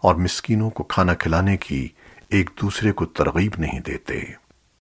اور مسکینوں کو کھانا کھلانے کی ایک دوسرے کو ترغیب نہیں دیتے۔